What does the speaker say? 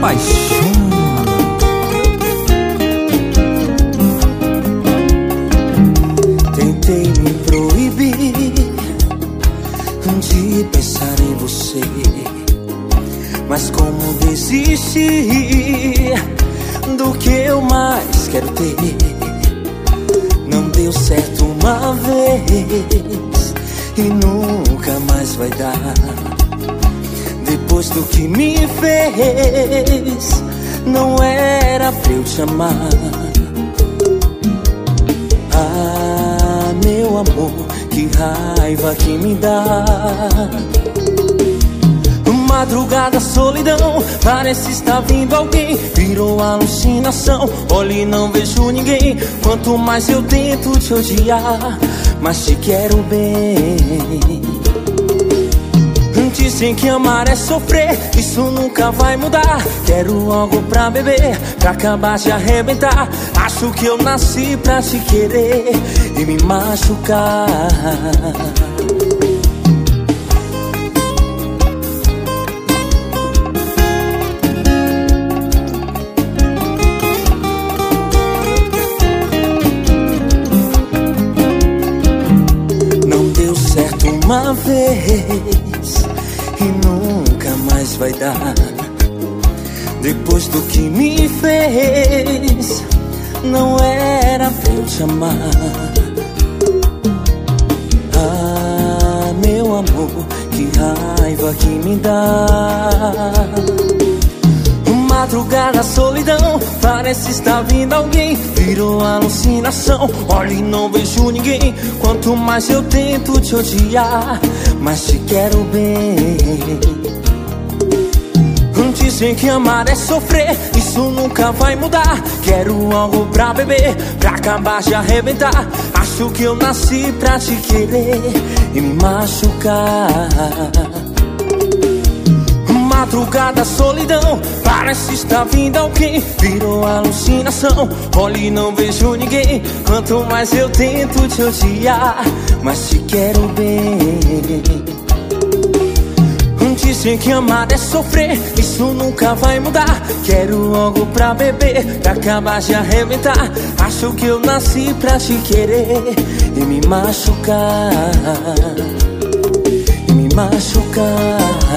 apaixona. Tentei me proibir de pensar em você, mas como desistir do que eu mais quero ter? Não deu certo uma vez e nunca mais vai dar. Do que me fez, não era pra eu te amar. Ah, meu amor, que raiva que me dá. Madrugada, solidão, parece estar vindo alguém. Virou alucinação, olho e não vejo ninguém. Quanto mais eu tento te odiar, mais te quero bem. Dizem que amar é sofrer, isso nunca vai mudar. Quero algo pra beber, pra acabar de arrebentar. Acho que eu nasci pra te querer e me machucar. Vez e nunca mais vai dar. Depois do que me fez, não era pra eu te amar. Ah, meu amor, que raiva que me dá. Madrugada, solidão, parece estar vindo alguém. Virou alucinação, olho e não vejo ninguém. Quanto mais eu tento te odiar, mais te quero bem. Dizem que amar é sofrer, isso nunca vai mudar. Quero algo pra beber, pra acabar de arrebentar. Acho que eu nasci pra te querer e me machucar. Madrugada, solidão, parece estar vindo alguém. Virou alucinação, olho e não vejo ninguém. Quanto mais eu tento te odiar, mais te quero bem. Dizem que amar é sofrer, isso nunca vai mudar. Quero algo pra beber, pra acabar de arrebentar. Acho que eu nasci pra te querer e me machucar. E me machucar.